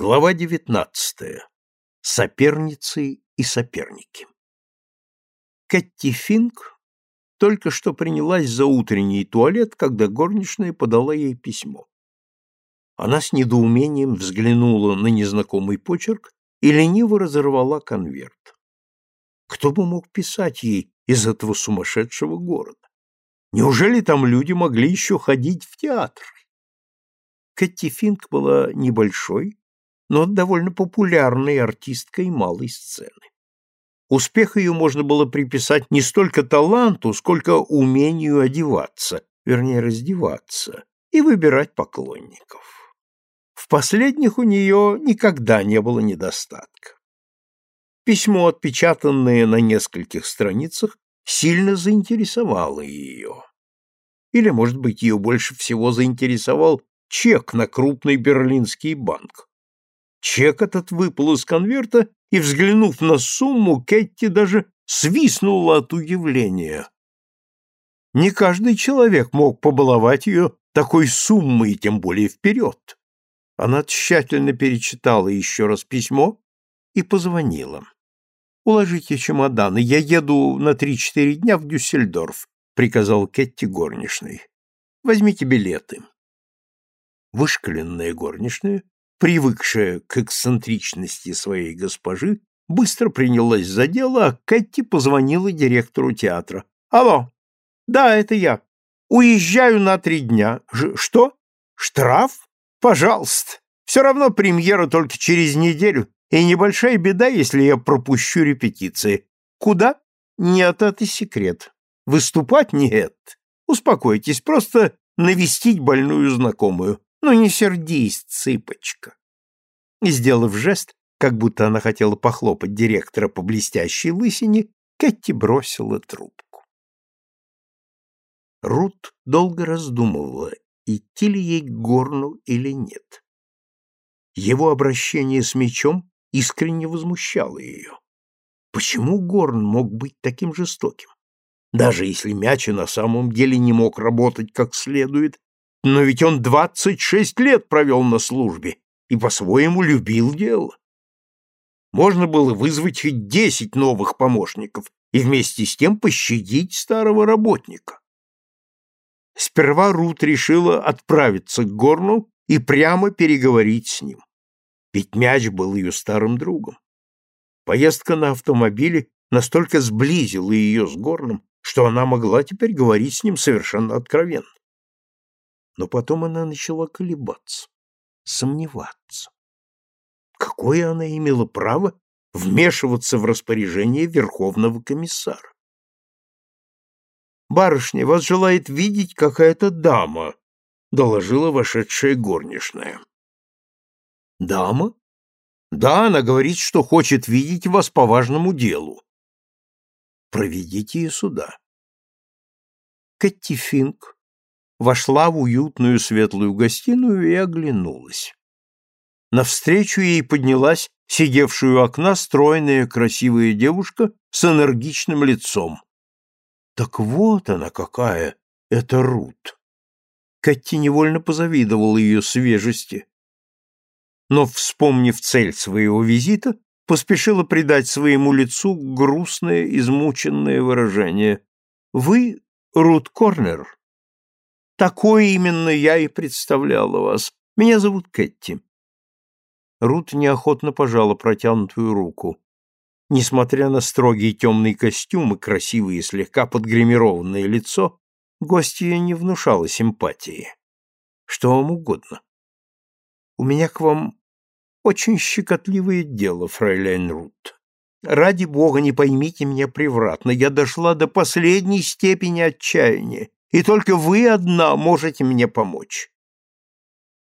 Глава девятнадцатая. Соперницы и соперники. Кэти Финк только что принялась за утренний туалет, когда горничная подала ей письмо. Она с недоумением взглянула на незнакомый почерк и лениво разорвала конверт. Кто бы мог писать ей из этого сумасшедшего города? Неужели там люди могли еще ходить в театр? Кэти Финк была небольшой, но довольно популярной артисткой малой сцены. Успех ее можно было приписать не столько таланту, сколько умению одеваться, вернее, раздеваться, и выбирать поклонников. В последних у нее никогда не было недостатка. Письмо, отпечатанное на нескольких страницах, сильно заинтересовало ее. Или, может быть, ее больше всего заинтересовал чек на крупный берлинский банк. Чек этот выпал из конверта, и, взглянув на сумму, Кетти даже свистнула от удивления. Не каждый человек мог побаловать ее такой суммой, тем более вперед. Она тщательно перечитала еще раз письмо и позвонила. «Уложите чемоданы, я еду на три-четыре дня в Дюссельдорф», — приказал Кетти горничной. «Возьмите билеты». Вышкаленная горничная привыкшая к эксцентричности своей госпожи, быстро принялась за дело, а Кэти позвонила директору театра. «Алло! Да, это я. Уезжаю на три дня. Ж что? Штраф? Пожалуйста. Все равно премьера только через неделю, и небольшая беда, если я пропущу репетиции. Куда? Нет, это секрет. Выступать нет. Успокойтесь, просто навестить больную знакомую. Ну не сердись, цыпочка. И, сделав жест, как будто она хотела похлопать директора по блестящей лысине, Кэти бросила трубку. Рут долго раздумывала, идти ли ей к горну или нет. Его обращение с мечом искренне возмущало ее. Почему Горн мог быть таким жестоким? Даже если мяч и на самом деле не мог работать как следует, но ведь он двадцать шесть лет провел на службе и по-своему любил дело. Можно было вызвать хоть десять новых помощников и вместе с тем пощадить старого работника. Сперва Рут решила отправиться к Горну и прямо переговорить с ним. Ведь мяч был ее старым другом. Поездка на автомобиле настолько сблизила ее с Горном, что она могла теперь говорить с ним совершенно откровенно но потом она начала колебаться, сомневаться. Какое она имела право вмешиваться в распоряжение Верховного комиссара? «Барышня, вас желает видеть какая-то дама», — доложила вошедшая горничная. «Дама?» «Да, она говорит, что хочет видеть вас по важному делу». «Проведите ее сюда». Кэти Финк вошла в уютную светлую гостиную и оглянулась. Навстречу ей поднялась сидевшая у окна стройная красивая девушка с энергичным лицом. Так вот она какая, это Рут. Катти невольно позавидовала ее свежести. Но, вспомнив цель своего визита, поспешила придать своему лицу грустное, измученное выражение. «Вы Рут Корнер?» Такое именно я и представляла вас. Меня зовут Кэти. Рут неохотно пожала протянутую руку. Несмотря на строгий темный костюм и красивое слегка подгримированное лицо, гостья не внушала симпатии. Что вам угодно. У меня к вам очень щекотливое дело, фрейляйн Рут. Ради бога, не поймите меня превратно, я дошла до последней степени отчаяния и только вы одна можете мне помочь.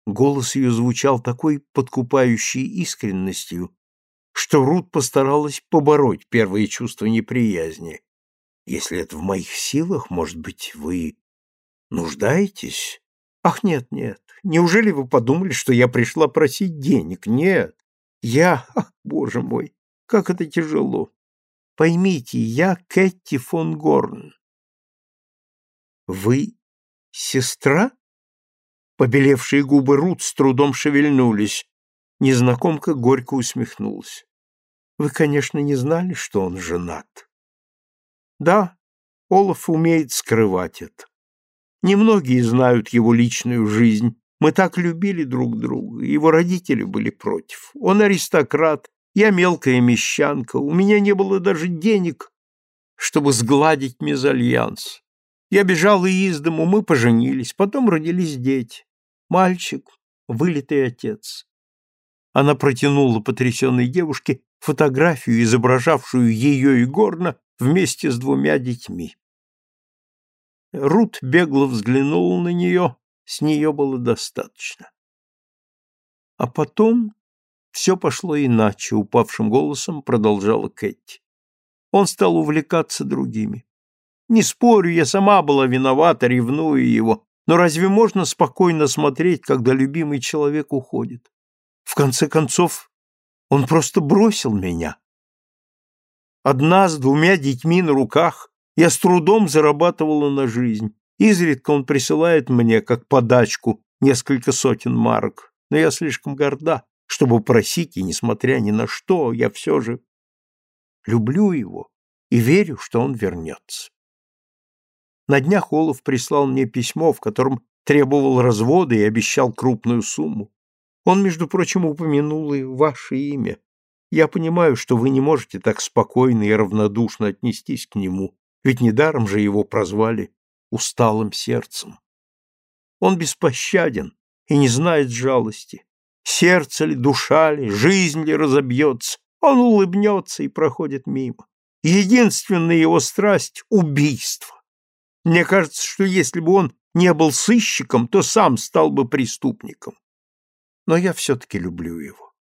Голос ее звучал такой подкупающей искренностью, что Рут постаралась побороть первые чувства неприязни. Если это в моих силах, может быть, вы нуждаетесь? Ах, нет, нет. Неужели вы подумали, что я пришла просить денег? Нет. Я, ах, боже мой, как это тяжело. Поймите, я Кэти фон Горн. Вы сестра? Побелевшие губы Рут с трудом шевельнулись. Незнакомка горько усмехнулась. Вы, конечно, не знали, что он женат. Да, Олаф умеет скрывать это. Немногие знают его личную жизнь. Мы так любили друг друга, его родители были против. Он аристократ, я мелкая мещанка, у меня не было даже денег, чтобы сгладить мезальянс. Я бежала из дому, мы поженились, потом родились дети. Мальчик, вылитый отец. Она протянула потрясенной девушке фотографию, изображавшую ее и Горна вместе с двумя детьми. Рут бегло взглянула на нее, с нее было достаточно. А потом все пошло иначе, упавшим голосом продолжала Кэти. Он стал увлекаться другими. Не спорю, я сама была виновата, ревную его, но разве можно спокойно смотреть, когда любимый человек уходит? В конце концов, он просто бросил меня. Одна с двумя детьми на руках я с трудом зарабатывала на жизнь. Изредка он присылает мне, как подачку, несколько сотен марок, но я слишком горда, чтобы просить, и, несмотря ни на что, я все же люблю его и верю, что он вернется. На днях Олаф прислал мне письмо, в котором требовал развода и обещал крупную сумму. Он, между прочим, упомянул и ваше имя. Я понимаю, что вы не можете так спокойно и равнодушно отнестись к нему, ведь недаром же его прозвали усталым сердцем. Он беспощаден и не знает жалости. Сердце ли, душа ли, жизнь ли разобьется, он улыбнется и проходит мимо. Единственная его страсть — убийство. Мне кажется, что если бы он не был сыщиком, то сам стал бы преступником но я все-таки люблю его.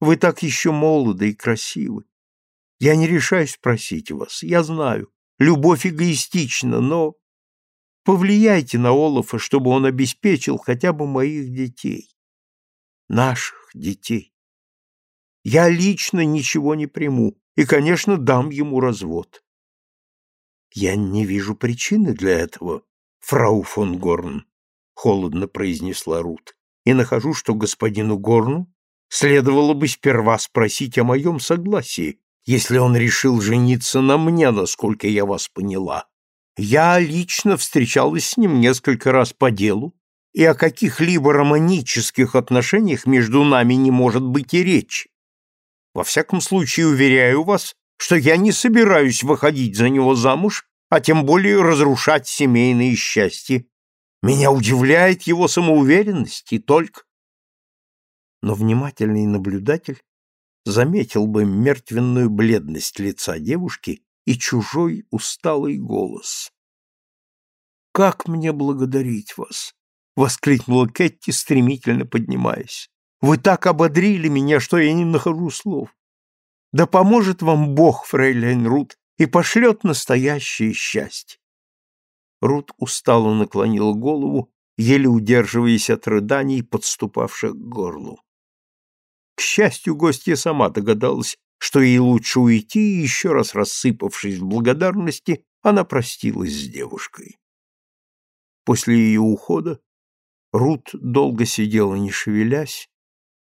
Вы так еще молоды и красивы. Я не решаюсь просить вас, я знаю, любовь эгоистична, но повлияйте на Олафа, чтобы он обеспечил хотя бы моих детей, наших детей. Я лично ничего не приму и, конечно, дам ему развод. Я не вижу причины для этого, фрау фон Горн, холодно произнесла Рут и нахожу, что господину Горну следовало бы сперва спросить о моем согласии, если он решил жениться на мне, насколько я вас поняла. Я лично встречалась с ним несколько раз по делу, и о каких-либо романических отношениях между нами не может быть и речи. Во всяком случае, уверяю вас, что я не собираюсь выходить за него замуж, а тем более разрушать семейное счастье меня удивляет его самоуверенность и только. Но внимательный наблюдатель заметил бы мертвенную бледность лица девушки и чужой усталый голос. «Как мне благодарить вас!» — воскликнула Кэти, стремительно поднимаясь. «Вы так ободрили меня, что я не нахожу слов. Да поможет вам Бог, фрейлейн Рут, и пошлет настоящее счастье. Рут устало наклонила голову, еле удерживаясь от рыданий, подступавших к горлу. К счастью, гостья сама догадалась, что ей лучше уйти, и еще раз рассыпавшись в благодарности, она простилась с девушкой. После ее ухода Рут долго сидела, не шевелясь,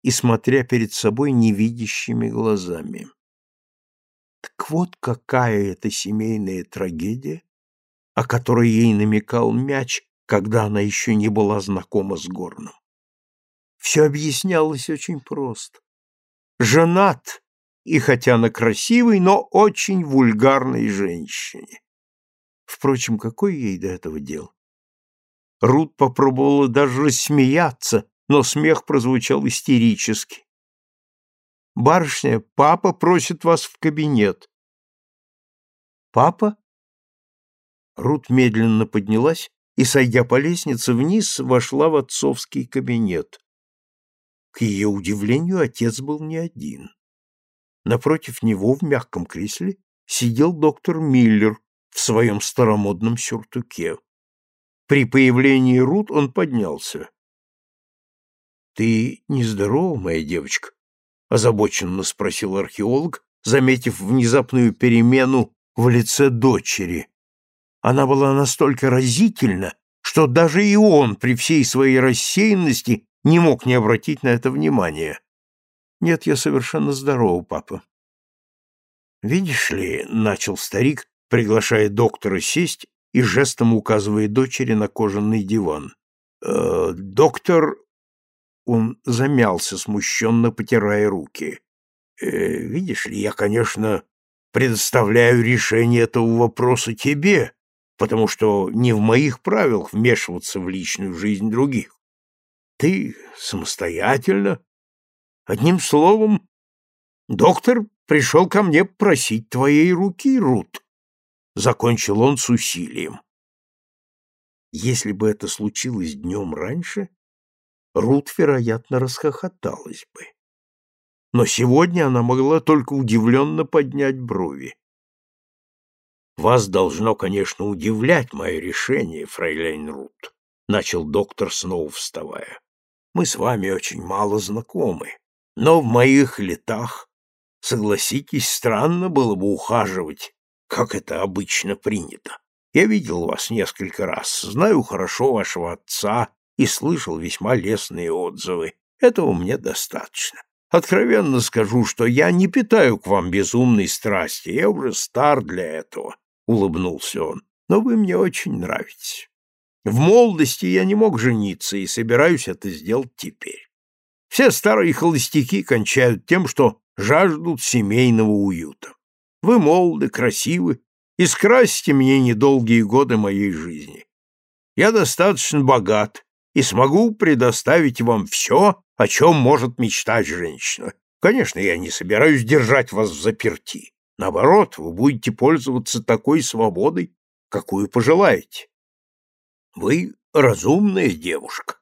и смотря перед собой невидящими глазами. Так вот какая это семейная трагедия, о которой ей намекал мяч, когда она еще не была знакома с Горном. Все объяснялось очень просто. Женат, и хотя она красивой, но очень вульгарной женщине. Впрочем, какое ей до этого дело? Рут попробовала даже рассмеяться, но смех прозвучал истерически. «Барышня, папа просит вас в кабинет». «Папа?» Рут медленно поднялась и, сойдя по лестнице вниз, вошла в отцовский кабинет. К ее удивлению, отец был не один. Напротив него в мягком кресле сидел доктор Миллер в своем старомодном сюртуке. При появлении Рут он поднялся. — Ты нездорова, моя девочка? — озабоченно спросил археолог, заметив внезапную перемену в лице дочери, она была настолько разительна, что даже и он при всей своей рассеянности не мог не обратить на это внимания. Нет, я совершенно здорова, папа. Видишь ли, начал старик, приглашая доктора сесть и жестом указывая дочери на кожаный диван. Э, доктор он замялся, смущенно потирая руки. Э, видишь ли, я, конечно, предоставляю решение этого вопроса тебе, потому что не в моих правилах вмешиваться в личную жизнь других. Ты самостоятельно Одним словом, доктор пришел ко мне просить твоей руки, Рут. Закончил он с усилием. Если бы это случилось днем раньше, Рут, вероятно, расхохоталась бы. Но сегодня она могла только удивленно поднять брови. «Вас должно, конечно, удивлять мое решение, фрейлейн Рут», — начал доктор, снова вставая. «Мы с вами очень мало знакомы. Но в моих летах, согласитесь, странно было бы ухаживать, как это обычно принято. Я видел вас несколько раз, знаю хорошо вашего отца и слышал весьма лестные отзывы. Этого мне достаточно. Откровенно скажу, что я не питаю к вам безумной страсти, я уже стар для этого, — улыбнулся он, — но вы мне очень нравитесь. В молодости я не мог жениться и собираюсь это сделать теперь. Все старые холостяки кончают тем, что жаждут семейного уюта. Вы молоды, красивы, и скрасите мне недолгие годы моей жизни. Я достаточно богат и смогу предоставить вам все, о чем может мечтать женщина. Конечно, я не собираюсь держать вас в заперти. Наоборот, вы будете пользоваться такой свободой, какую пожелаете. Вы разумная девушка.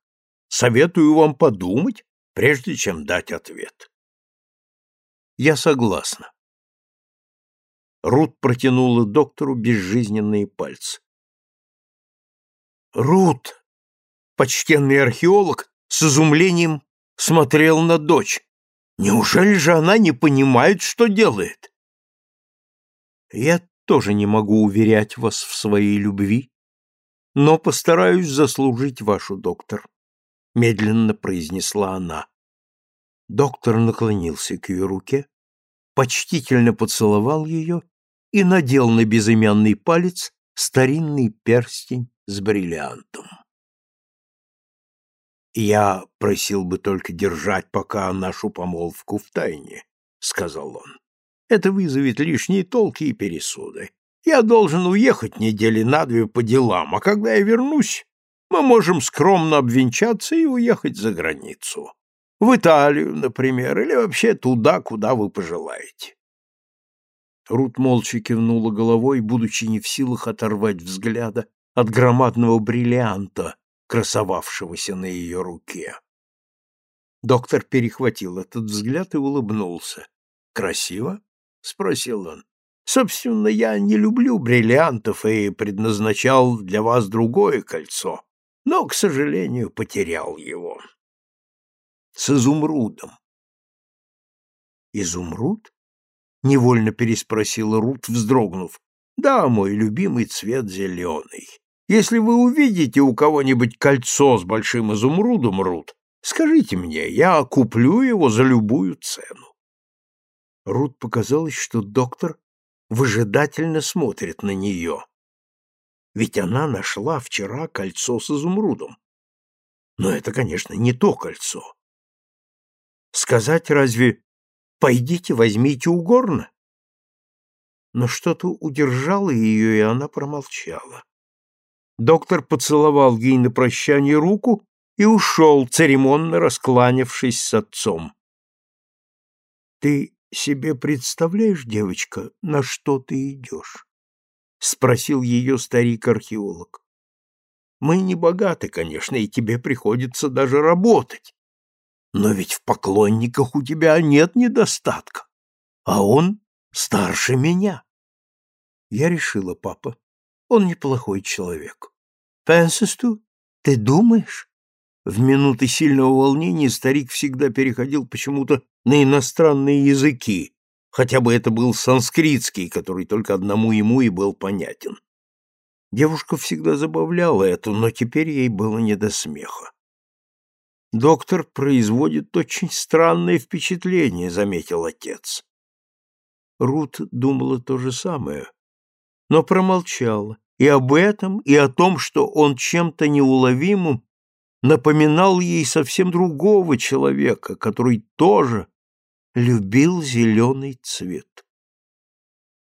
Советую вам подумать прежде чем дать ответ. Я согласна. Рут протянула доктору безжизненные пальцы. Рут, почтенный археолог, с изумлением смотрел на дочь. Неужели же она не понимает, что делает? Я тоже не могу уверять вас в своей любви, но постараюсь заслужить вашу, доктор. — медленно произнесла она. Доктор наклонился к ее руке, почтительно поцеловал ее и надел на безымянный палец старинный перстень с бриллиантом. «Я просил бы только держать пока нашу помолвку в тайне», — сказал он. «Это вызовет лишние толки и пересуды. Я должен уехать недели на две по делам, а когда я вернусь, мы можем скромно обвенчаться и уехать за границу. В Италию, например, или вообще туда, куда вы пожелаете. Рут молча кивнула головой, будучи не в силах оторвать взгляда от громадного бриллианта, красовавшегося на ее руке. Доктор перехватил этот взгляд и улыбнулся. «Красиво?» — спросил он. «Собственно, я не люблю бриллиантов и предназначал для вас другое кольцо, но, к сожалению, потерял его. С изумрудом. Изумруд? Невольно переспросила Рут, вздрогнув. Да, мой любимый цвет зеленый. Если вы увидите у кого-нибудь кольцо с большим изумрудом, Рут, скажите мне, я куплю его за любую цену. Рут показалось, что доктор выжидательно смотрит на нее. Ведь она нашла вчера кольцо с изумрудом. Но это, конечно, не то кольцо. Сказать разве «пойдите, возьмите у горна»? Но что-то удержало ее, и она промолчала. Доктор поцеловал ей на прощание руку и ушел, церемонно раскланявшись с отцом. «Ты себе представляешь, девочка, на что ты идешь?» спросил ее старик-археолог. Мы не богаты, конечно, и тебе приходится даже работать. Но ведь в поклонниках у тебя нет недостатка, а он старше меня. Я решила, папа, он неплохой человек. Пенсесту, ты думаешь? В минуты сильного волнения старик всегда переходил почему-то на иностранные языки, хотя бы это был санскритский, который только одному ему и был понятен. Девушка всегда забавляла это, но теперь ей было не до смеха. Доктор производит очень странное впечатление, заметил отец. Рут думала то же самое, но промолчала и об этом, и о том, что он чем-то неуловимым напоминал ей совсем другого человека, который тоже любил зеленый цвет.